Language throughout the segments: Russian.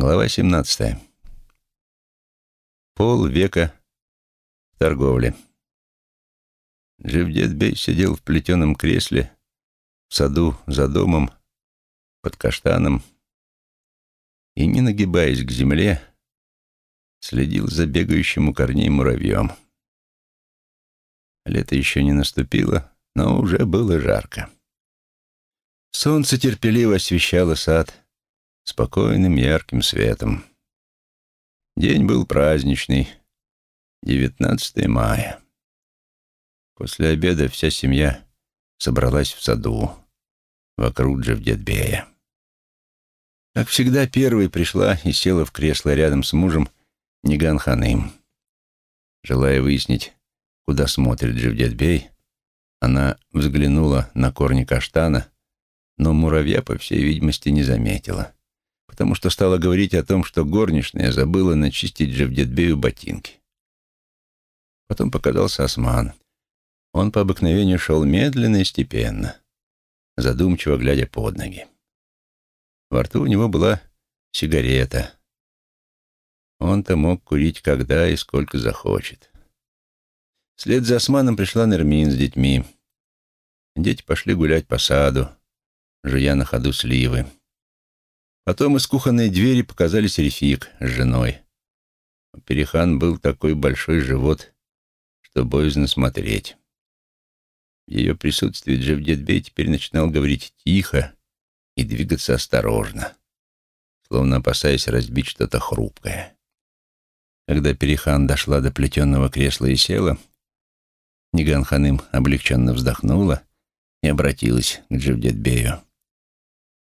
Глава 17. Пол века в торговле. Джевдет-бей сидел в плетеном кресле в саду за домом под каштаном и, не нагибаясь к земле, следил за бегающим у корней муравьем. Лето еще не наступило, но уже было жарко. Солнце терпеливо освещало сад, спокойным ярким светом. День был праздничный, 19 мая. После обеда вся семья собралась в саду, вокруг Джавдетбея. Как всегда, первой пришла и села в кресло рядом с мужем Ниган Ханым. Желая выяснить, куда смотрит Джавдетбей, она взглянула на корни каштана, но муравья, по всей видимости, не заметила потому что стала говорить о том, что горничная забыла начистить Джевдетбею ботинки. Потом показался Осман. Он по обыкновению шел медленно и степенно, задумчиво глядя под ноги. Во рту у него была сигарета. Он-то мог курить когда и сколько захочет. Вслед за Османом пришла Нермин с детьми. Дети пошли гулять по саду, жуя на ходу сливы. Потом из кухонной двери показались Рефик с женой. У Перехан был такой большой живот, что боязно смотреть. Ее присутствии Джавдетбей теперь начинал говорить тихо и двигаться осторожно, словно опасаясь разбить что-то хрупкое. Когда Перехан дошла до плетенного кресла и села, Ниган Ханым облегченно вздохнула и обратилась к Джавдетбею.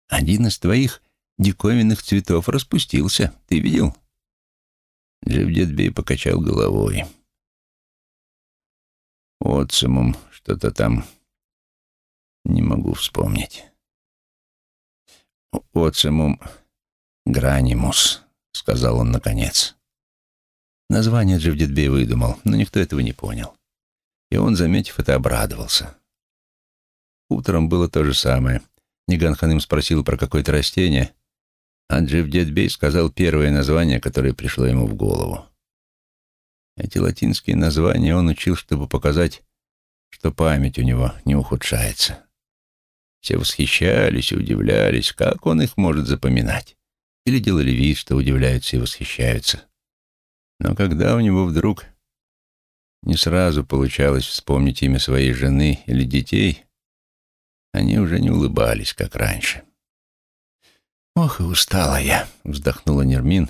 «Один из твоих диковинных цветов распустился. Ты видел?» Джевдетбей покачал головой. Отцемом что-то там не могу вспомнить. Отцемум гранимус, сказал он наконец. Название Джевдетбей выдумал, но никто этого не понял. И он, заметив это, обрадовался. Утром было то же самое. Ниган Ханым спросил про какое-то растение, а Джевдетбей сказал первое название, которое пришло ему в голову. Эти латинские названия он учил, чтобы показать, что память у него не ухудшается. Все восхищались и удивлялись, как он их может запоминать. Или делали вид, что удивляются и восхищаются. Но когда у него вдруг не сразу получалось вспомнить имя своей жены или детей, они уже не улыбались, как раньше. «Ох, и устала я», — вздохнула Нермин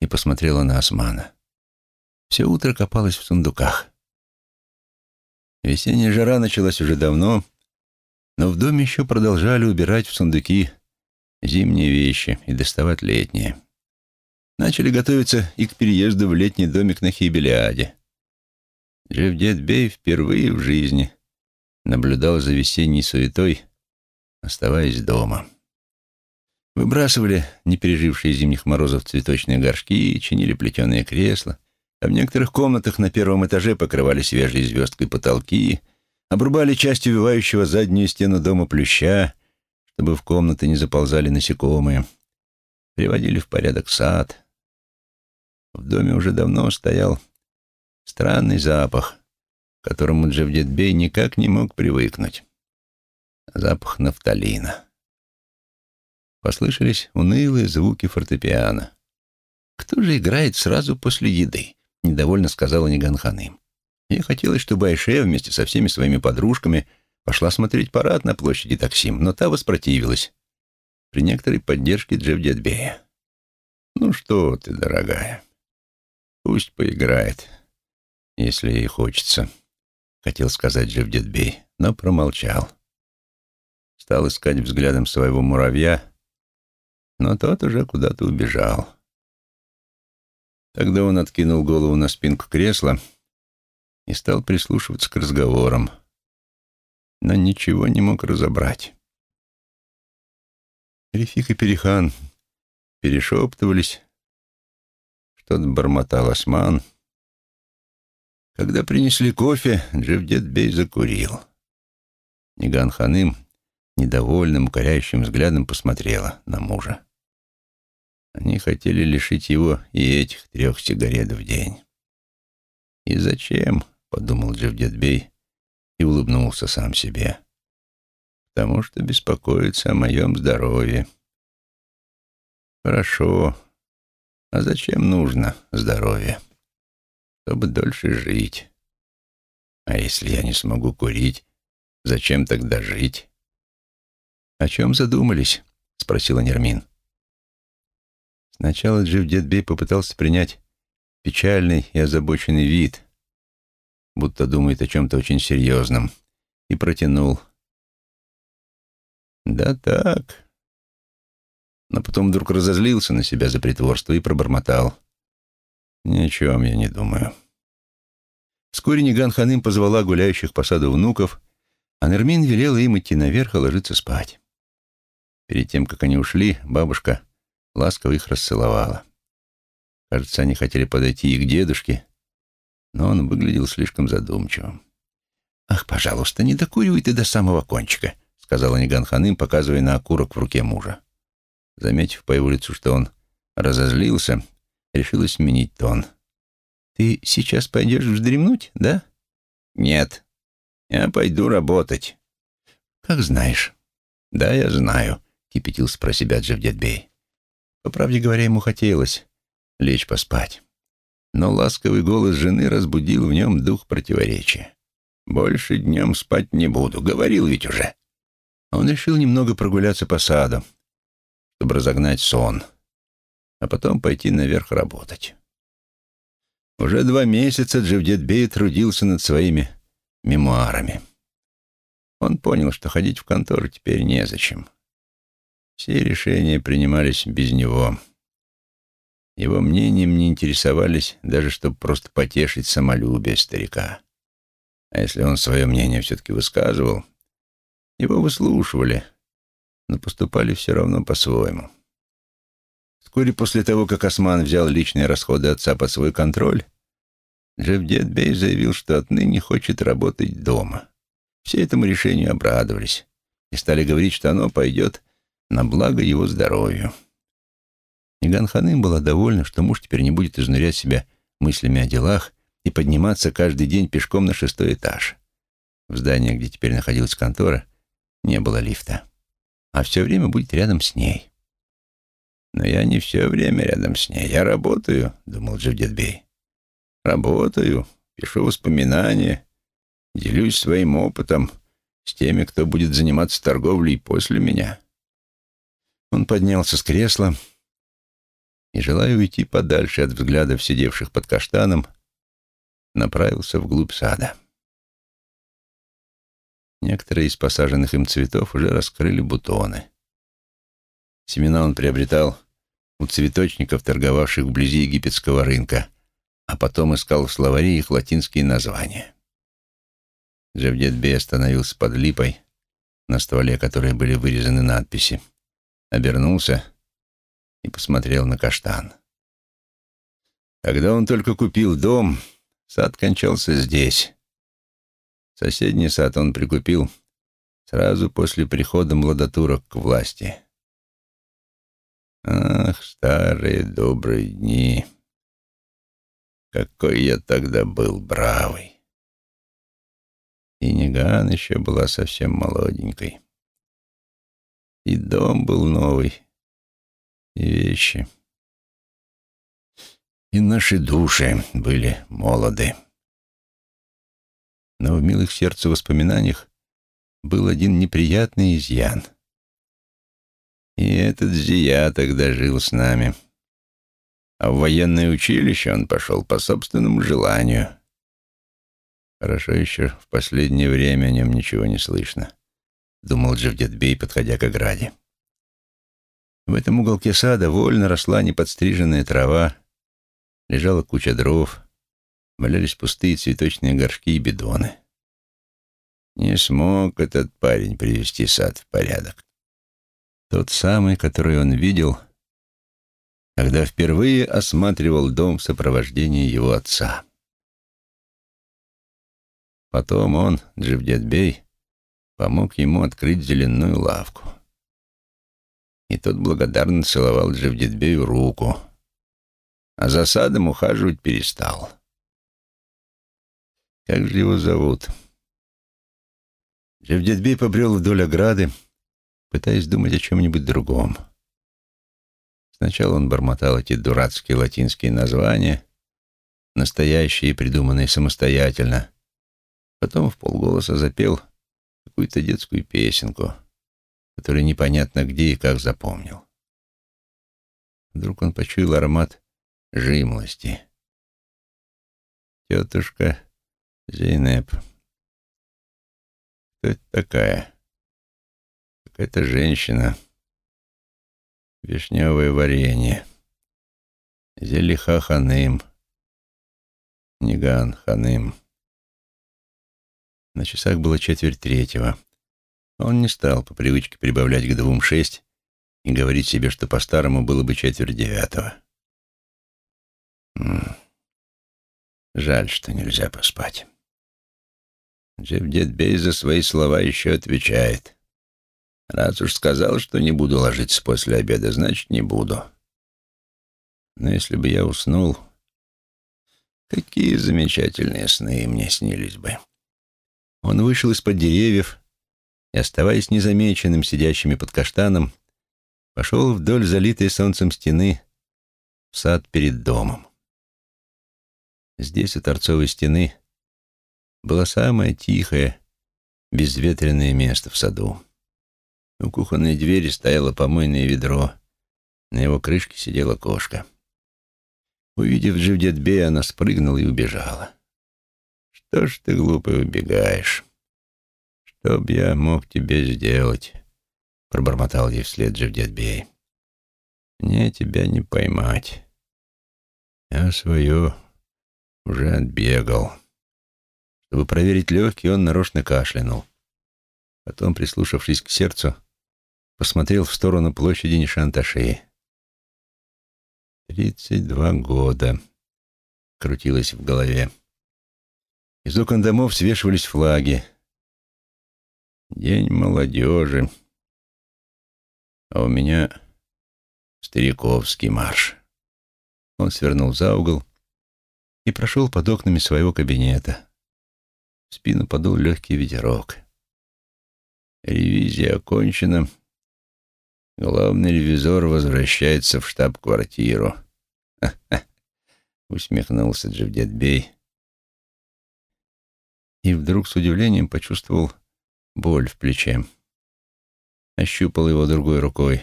и посмотрела на Османа. Все утро копалась в сундуках. Весенняя жара началась уже давно, но в доме еще продолжали убирать в сундуки зимние вещи и доставать летние. Начали готовиться и к переезду в летний домик на Хибелиаде. Джевдет Бей впервые в жизни наблюдал за весенней суетой, оставаясь дома. Выбрасывали не пережившие зимних морозов цветочные горшки, чинили плетеные кресла, а в некоторых комнатах на первом этаже покрывали свежей звездкой потолки, обрубали часть увивающего заднюю стену дома плюща, чтобы в комнаты не заползали насекомые, приводили в порядок сад. В доме уже давно стоял странный запах, к которому Джавдетбей никак не мог привыкнуть. Запах нафталина. Послышались унылые звуки фортепиано. «Кто же играет сразу после еды?» — недовольно сказала Ниганханым. Ей хотелось, чтобы Айше вместе со всеми своими подружками пошла смотреть парад на площади Таксим, но та воспротивилась при некоторой поддержке Джевдетбея. «Ну что ты, дорогая, пусть поиграет, если ей хочется», — хотел сказать Джевдетбей, но промолчал. Стал искать взглядом своего муравья, но тот уже куда-то убежал. Тогда он откинул голову на спинку кресла и стал прислушиваться к разговорам, но ничего не мог разобрать. Рефик и Перехан перешептывались, что-то бормотал осман. Когда принесли кофе, Джевдет Бей закурил. Ниган Ханым недовольным, укоряющим взглядом посмотрела на мужа. Они хотели лишить его и этих трех сигарет в день. «И зачем?» — подумал Джавдетбей и улыбнулся сам себе. «Потому что беспокоится о моем здоровье». «Хорошо. А зачем нужно здоровье? Чтобы дольше жить. А если я не смогу курить, зачем тогда жить?» «О чем задумались?» — спросила Нермин. Сначала Джив Дедбей попытался принять печальный и озабоченный вид, будто думает о чем-то очень серьезном, и протянул. «Да так». Но потом вдруг разозлился на себя за притворство и пробормотал. «Ни о чем я не думаю». Вскоре Ниган Ханым позвала гуляющих по саду внуков, а Нермин велела им идти наверх и ложиться спать. Перед тем, как они ушли, бабушка ласково их расцеловала. Кажется, они хотели подойти и к дедушке, но он выглядел слишком задумчивым. «Ах, пожалуйста, не докуривай ты до самого кончика», — сказала Ниган Ханым, показывая на окурок в руке мужа. Заметив по его лицу, что он разозлился, решила сменить тон. «Ты сейчас пойдешь вздремнуть, да?» «Нет, я пойду работать». «Как знаешь». «Да, я знаю», — кипятился про себя Джавдетбей. По правде говоря, ему хотелось лечь поспать. Но ласковый голос жены разбудил в нем дух противоречия. «Больше днем спать не буду, говорил ведь уже». Он решил немного прогуляться по саду, чтобы разогнать сон, а потом пойти наверх работать. Уже два месяца Джевдетбей трудился над своими мемуарами. Он понял, что ходить в контору теперь незачем. Все решения принимались без него. Его мнением не интересовались, даже чтобы просто потешить самолюбие старика. А если он свое мнение все-таки высказывал, его выслушивали, но поступали все равно по-своему. Вскоре после того, как Осман взял личные расходы отца под свой контроль, Джевдет Бей заявил, что отныне хочет работать дома. Все этому решению обрадовались и стали говорить, что оно пойдет на благо его здоровью. Ниган Ханым была довольна, что муж теперь не будет изнурять себя мыслями о делах и подниматься каждый день пешком на шестой этаж. В здании, где теперь находилась контора, не было лифта. А все время будет рядом с ней. «Но я не все время рядом с ней. Я работаю», — думал Джавдетбей. «Работаю, пишу воспоминания, делюсь своим опытом с теми, кто будет заниматься торговлей после меня. Он поднялся с кресла и, желая уйти подальше от взглядов сидевших под каштаном, направился вглубь сада. Некоторые из посаженных им цветов уже раскрыли бутоны. Семена он приобретал у цветочников, торговавших вблизи египетского рынка, а потом искал в словаре их латинские названия. Джавдет Бей остановился под липой, на стволе которой были вырезаны надписи — обернулся и посмотрел на каштан. Когда он только купил дом, сад кончался здесь. Соседний сад он прикупил сразу после прихода младотурок к власти. Ах, старые добрые дни! Какой я тогда был бравый! И Ниган еще была совсем молоденькой. И дом был новый, и вещи. И наши души были молоды. Но в милых сердцу воспоминаниях был один неприятный изъян. И этот Зия тогда жил с нами. А в военное училище он пошел по собственному желанию. Хорошо еще в последнее время о нем ничего не слышно думал Джавдетбей, подходя к ограде. В этом уголке сада вольно росла неподстриженная трава, лежала куча дров, валялись пустые цветочные горшки и бидоны. Не смог этот парень привести сад в порядок. Тот самый, который он видел, когда впервые осматривал дом в сопровождении его отца. Потом он, Дживдетбей, помог ему открыть зеленую лавку. и тот благодарно целовал Джавдетбею руку, а за садом ухаживать перестал. Как же его зовут? Джавдетбей побрел вдоль ограды, пытаясь думать о чем-нибудь другом. Сначала он бормотал эти дурацкие латинские названия, настоящие и придуманные самостоятельно. Потом в полголоса запел какую-то детскую песенку, которую непонятно где и как запомнил. Вдруг он почуял аромат жимлости. «Тетушка Зейнеп. Кто это такая? Какая-то женщина. Вишневое варенье. Зелиха ханым. Ниган ханым». На часах было четверть третьего. Он не стал по привычке прибавлять к двум шесть и говорить себе, что по-старому было бы четверть девятого. Жаль, что нельзя поспать. Джевдет Бей за свои слова еще отвечает. Раз уж сказал, что не буду ложиться после обеда, значит, не буду. Но если бы я уснул, какие замечательные сны мне снились бы. Он вышел из-под деревьев и, оставаясь незамеченным сидящими под каштаном, пошел вдоль залитой солнцем стены в сад перед домом. Здесь, у торцовой стены, было самое тихое, безветренное место в саду. У кухонной двери стояло помойное ведро, на его крышке сидела кошка. Увидев Дживдетбея, она спрыгнула и убежала. «Что ж ты, глупый, убегаешь? Что б я мог тебе сделать?» — пробормотал ей вслед Джевдетбей. «Мне тебя не поймать. Я свое уже отбегал». Чтобы проверить легкие, он нарочно кашлянул. Потом, прислушавшись к сердцу, посмотрел в сторону площади Нишанташи. «Тридцать два года», — крутилось в голове. Из окон домов свешивались флаги. День молодежи. А у меня стариковский марш. Он свернул за угол и прошел под окнами своего кабинета. В спину подул легкий ветерок. Ревизия окончена. Главный ревизор возвращается в штаб-квартиру. усмехнулся Джавдетбей и вдруг с удивлением почувствовал боль в плече. Ощупал его другой рукой.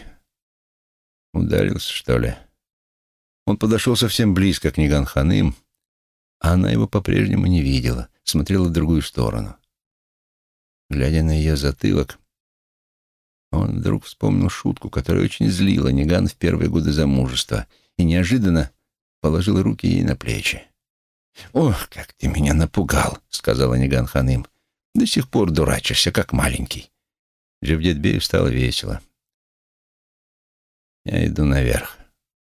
Ударился, что ли? Он подошел совсем близко к Ниганханым, а она его по-прежнему не видела, смотрела в другую сторону. Глядя на ее затылок, он вдруг вспомнил шутку, которая очень злила Ниган в первые годы замужества, и неожиданно положил руки ей на плечи. «Ох, как ты меня напугал!» — сказала Ниган Ханым. «До сих пор дурачишься, как маленький». Джевдетбею стало весело. «Я иду наверх.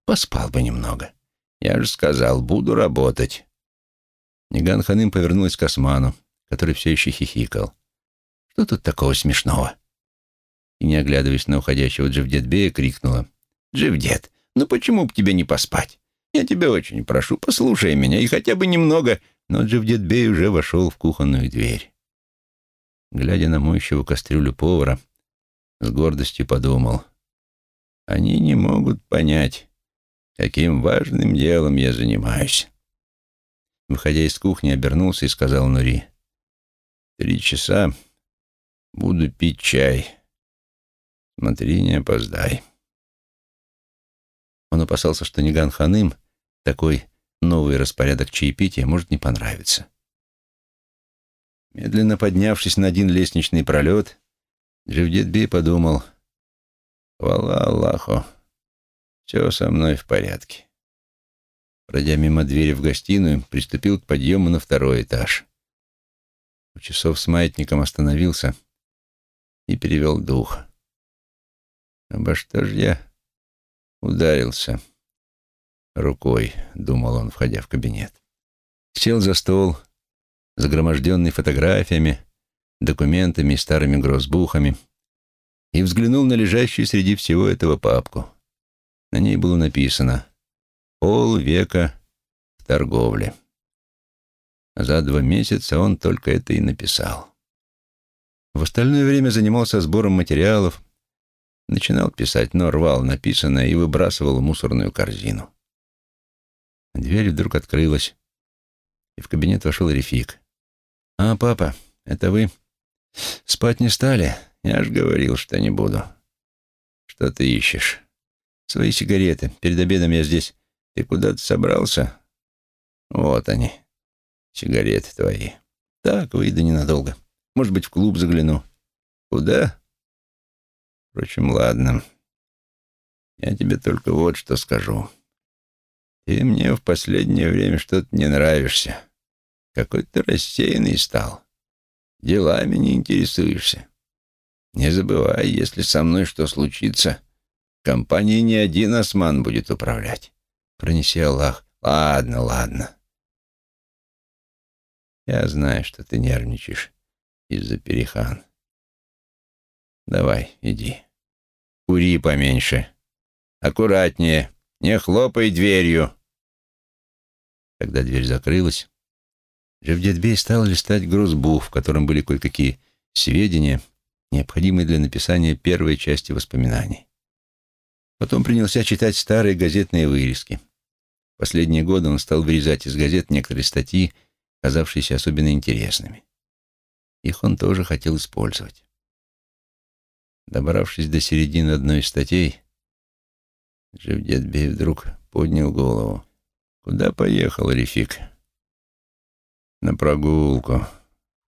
Поспал бы немного. Я же сказал, буду работать». Ниган Ханым повернулась к Осману, который все еще хихикал. «Что тут такого смешного?» И, не оглядываясь на уходящего Джевдетбея, крикнула. «Джевдет, ну почему бы тебе не поспать? Я тебя очень прошу, послушай меня и хотя бы немного...» Но Джавдетбей уже вошел в кухонную дверь. Глядя на моющего кастрюлю повара, с гордостью подумал. «Они не могут понять, каким важным делом я занимаюсь». Выходя из кухни, обернулся и сказал Нури. «Три часа буду пить чай. Смотри, не опоздай». Он опасался, что Ниган Ханым такой новый распорядок чаепития может не понравиться. Медленно поднявшись на один лестничный пролет, Джавдетбей подумал, «Хвала Аллаху, все со мной в порядке». Пройдя мимо двери в гостиную, приступил к подъему на второй этаж. У часов с маятником остановился и перевел дух. «Обо что ж я ударился?» Рукой, думал он, входя в кабинет. Сел за стол, загроможденный фотографиями, документами и старыми грозбухами, и взглянул на лежащую среди всего этого папку. На ней было написано «Пол века в торговле». За два месяца он только это и написал. В остальное время занимался сбором материалов, начинал писать, но рвал написанное и выбрасывал в мусорную корзину. Дверь вдруг открылась, и в кабинет вошел Рефик. «А, папа, это вы? Спать не стали? Я ж говорил, что не буду. Что ты ищешь? Свои сигареты. Перед обедом я здесь. Ты куда-то собрался? Вот они, сигареты твои. Так, выйду ненадолго. Может быть, в клуб загляну. Куда? Впрочем, ладно. Я тебе только вот что скажу. Ты мне в последнее время что-то не нравишься. Какой ты рассеянный стал. Делами не интересуешься. Не забывай, если со мной что случится, компанией не один осман будет управлять. Пронеси Аллах. Ладно, ладно. Я знаю, что ты нервничаешь из-за перехан. Давай, иди. Кури поменьше. Аккуратнее. Не хлопай дверью. Когда дверь закрылась, Жевдетбей стал листать грузбух, в котором были кое-какие сведения, необходимые для написания первой части воспоминаний. Потом принялся читать старые газетные вырезки. Последние годы он стал вырезать из газет некоторые статьи, казавшиеся особенно интересными. Их он тоже хотел использовать. Добравшись до середины одной из статей, Джевдетбей вдруг поднял голову. «Куда поехал Рефик?» «На прогулку,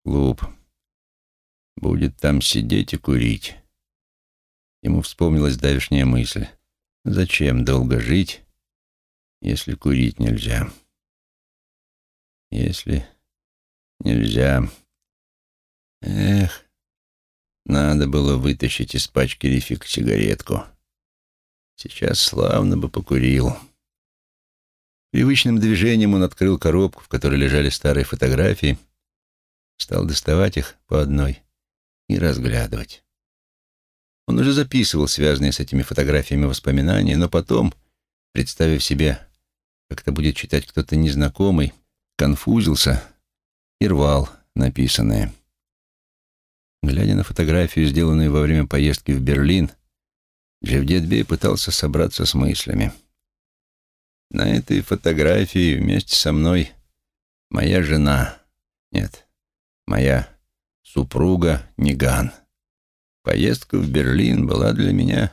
клуб. Будет там сидеть и курить». Ему вспомнилась давешняя мысль. «Зачем долго жить, если курить нельзя?» «Если нельзя...» Эх, надо было вытащить из пачки Рифик сигаретку. Сейчас славно бы покурил. Привычным движением он открыл коробку, в которой лежали старые фотографии, стал доставать их по одной и разглядывать. Он уже записывал связанные с этими фотографиями воспоминания, но потом, представив себе, как это будет читать кто-то незнакомый, конфузился и рвал написанное. Глядя на фотографию, сделанную во время поездки в Берлин, Джевдетбей пытался собраться с мыслями. На этой фотографии вместе со мной моя жена, нет, моя супруга Ниган. Поездка в Берлин была для меня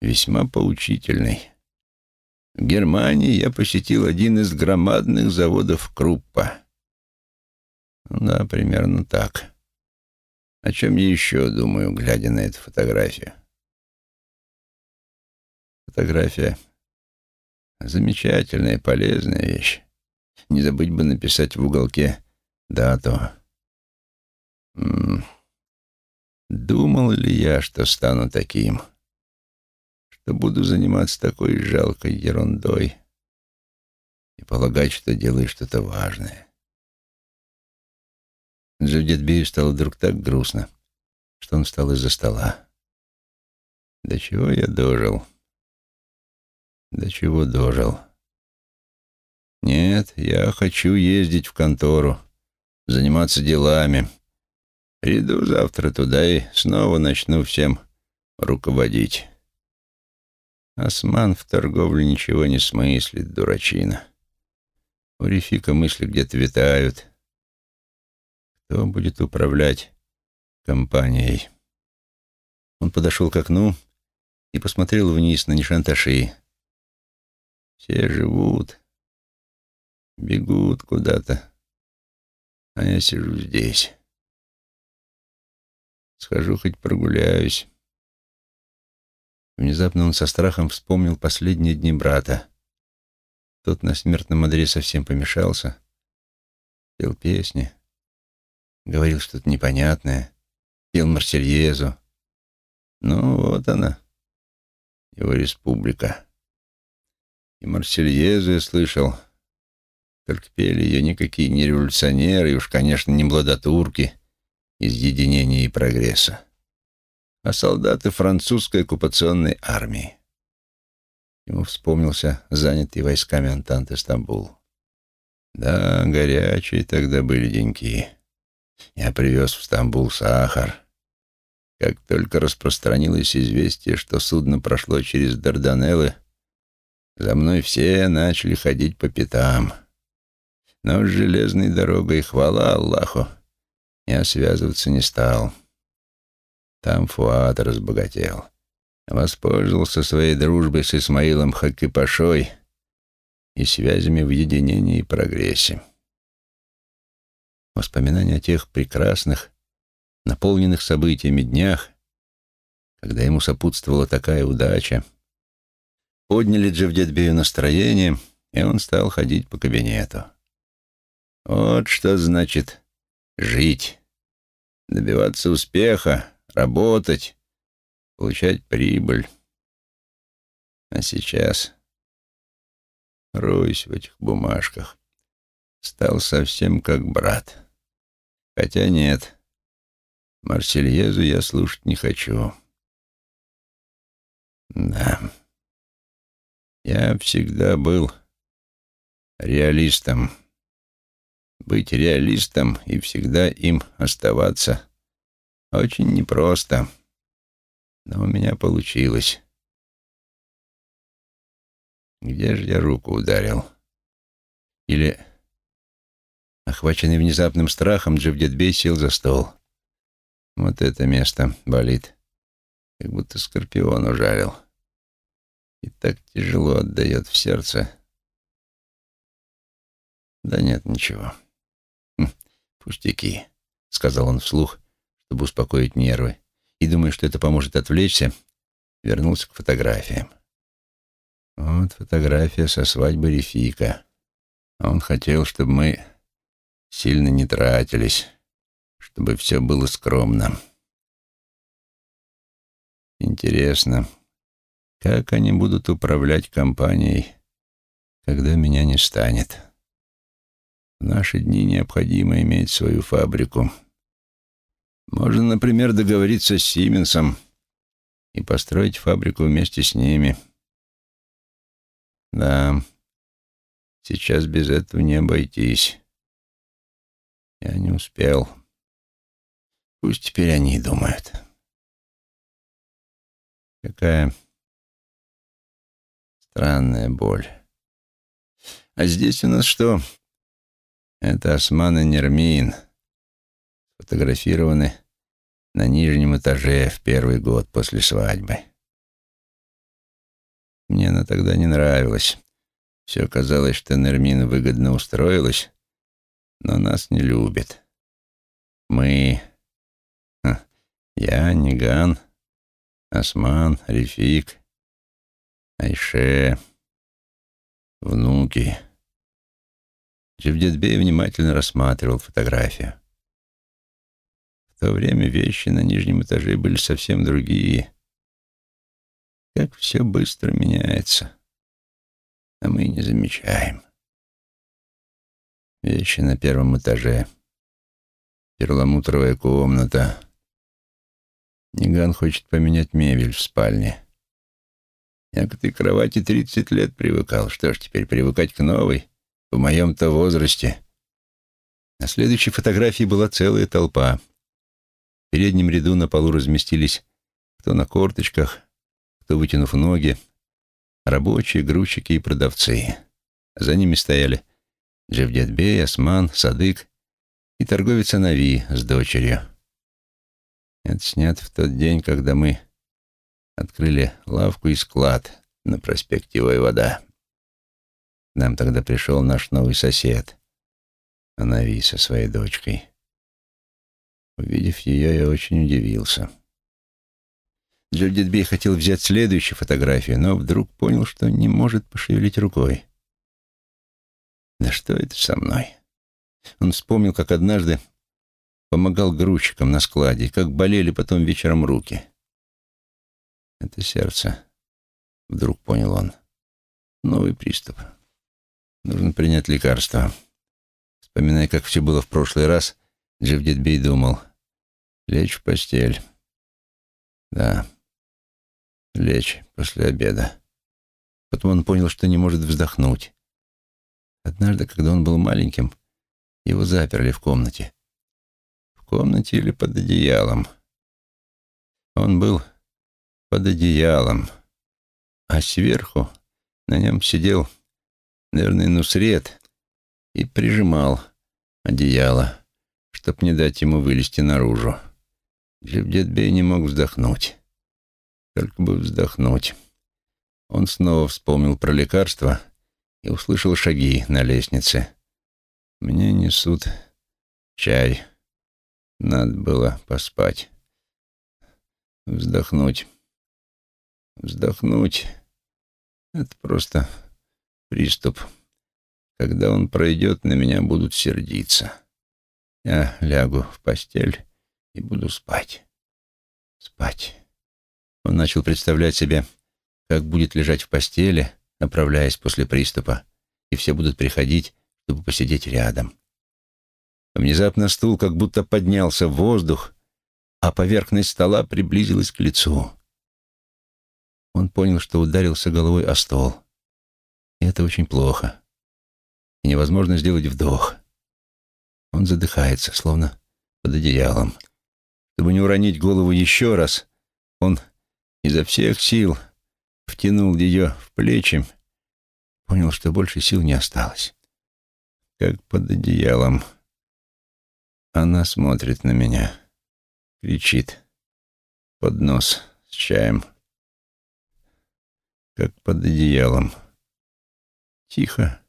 весьма поучительной. В Германии я посетил один из громадных заводов Круппа. Да, примерно так. О чем я еще думаю, глядя на эту фотографию? Фотография — замечательная, полезная вещь. Не забыть бы написать в уголке дату. Думал ли я, что стану таким? Что буду заниматься такой жалкой ерундой и полагать, что делаю что-то важное? Джавдетбею стало вдруг так грустно, что он встал из-за стола. До чего я дожил? До чего дожил? Нет, я хочу ездить в контору, заниматься делами. Приду завтра туда и снова начну всем руководить. Осман в торговле ничего не смыслит, дурачина. У Рефика мысли где-то витают — кто будет управлять компанией? Он подошел к окну и посмотрел вниз на Нишанташи. Все живут, бегут куда-то, а я сижу здесь. Схожу хоть прогуляюсь. Внезапно он со страхом вспомнил последние дни брата. Тот на смертном одре совсем помешался, пел песни говорил что-то непонятное, пел Марсельезу. Ну, вот она, его республика. И Марсельезу я слышал, только пели ее никакие не революционеры, и уж, конечно, не младотурки из единения и прогресса. а солдаты французской оккупационной армии. Ему вспомнился занятый войсками Антанты Стамбул. Да, горячие тогда были деньки. Я привез в Стамбул сахар. Как только распространилось известие, что судно прошло через Дарданеллы, за мной все начали ходить по пятам. Но с железной дорогой, хвала Аллаху, я связываться не стал. Там Фуат разбогател. Воспользовался своей дружбой с Исмаилом Хакипашой и связями в единении и прогрессе. Воспоминания о тех прекрасных, наполненных событиями днях, когда ему сопутствовала такая удача, подняли Джавдетбею настроение, и он стал ходить по кабинету. Вот что значит жить, добиваться успеха, работать, получать прибыль. А сейчас роюсь в этих бумажках. Стал совсем как брат. Хотя нет, Марсельезу я слушать не хочу. Да, я всегда был реалистом. Быть реалистом и всегда им оставаться очень непросто. Но у меня получилось. Где же я руку ударил? Или, охваченный внезапным страхом, Джавдетбей сел за стол. Вот это место болит. Как будто скорпион ужалил. И так тяжело отдает в сердце. Да нет, ничего. Хм, пустяки, — сказал он вслух, чтобы успокоить нервы и, думая, что это поможет отвлечься, вернулся к фотографиям. Вот фотография со свадьбы Рефика. Он хотел, чтобы мы сильно не тратились, чтобы все было скромно. Интересно, как они будут управлять компанией, когда меня не станет? В наши дни необходимо иметь свою фабрику — можно, например, договориться с Сименсом и построить фабрику вместе с ними. Да, сейчас без этого не обойтись. Я не успел. Пусть теперь они думают. Какая странная боль. А здесь у нас что? Это Осман и Нермин — сфотографированы на нижнем этаже в первый год после свадьбы. Мне она тогда не нравилась. Все казалось, что Нермин выгодно устроилась, но нас не любит. Мы... Я, Ниган, Осман, Рефик, Айше, внуки. Джевдетбей внимательно рассматривал фотографию. В то время вещи на нижнем этаже были совсем другие. Как все быстро меняется, а мы не замечаем. Вещи на первом этаже. Перламутровая комната. Ниган хочет поменять мебель в спальне. Я к этой кровати тридцать лет привыкал. Что ж, теперь привыкать к новой? В моем-то возрасте. На следующей фотографии была целая толпа — в переднем ряду на полу разместились кто на корточках, кто вытянув ноги, рабочие, грузчики и продавцы. За ними стояли Джевдетбей, Осман, Садык и торговец Анави с дочерью. Это снят в тот день, когда мы открыли лавку и склад на проспекте Воевода. Нам тогда пришел наш новый сосед, Анави со своей дочкой. Увидев ее, я очень удивился. Джальдитбей хотел взять следующую фотографию, но вдруг понял, что не может пошевелить рукой. «Да что это со мной?» Он вспомнил, как однажды помогал грузчикам на складе, как болели потом вечером руки. «Это сердце», — вдруг понял он. «Новый приступ. Нужно принять лекарство». Вспоминая, как все было в прошлый раз, Джавдетбей думал, лечь в постель. Да, лечь после обеда. Потом он понял, что не может вздохнуть. Однажды, когда он был маленьким, его заперли в комнате. В комнате или под одеялом. Он был под одеялом, а сверху на нем сидел, наверное, Нусред и прижимал одеяло, чтоб не дать ему вылезти наружу. Джевдетбей не мог вздохнуть. Только бы вздохнуть. Он снова вспомнил про лекарство и услышал шаги на лестнице. Мне несут чай. Надо было поспать. Вздохнуть. Вздохнуть. Это просто приступ. Когда он пройдет, на меня будут сердиться. Я лягу в постель и буду спать. Спать. Он начал представлять себе, как будет лежать в постели, направляясь после приступа, и все будут приходить, чтобы посидеть рядом. Внезапно стул как будто поднялся в воздух, а поверхность стола приблизилась к лицу. Он понял, что ударился головой о стол. И это очень плохо. И невозможно сделать вдох. Он задыхается, словно под одеялом. Чтобы не уронить голову еще раз, он изо всех сил втянул ее в плечи, понял, что больше сил не осталось. Как под одеялом. Она смотрит на меня, кричит. Под нос с чаем. Как под одеялом. Тихо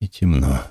и темно.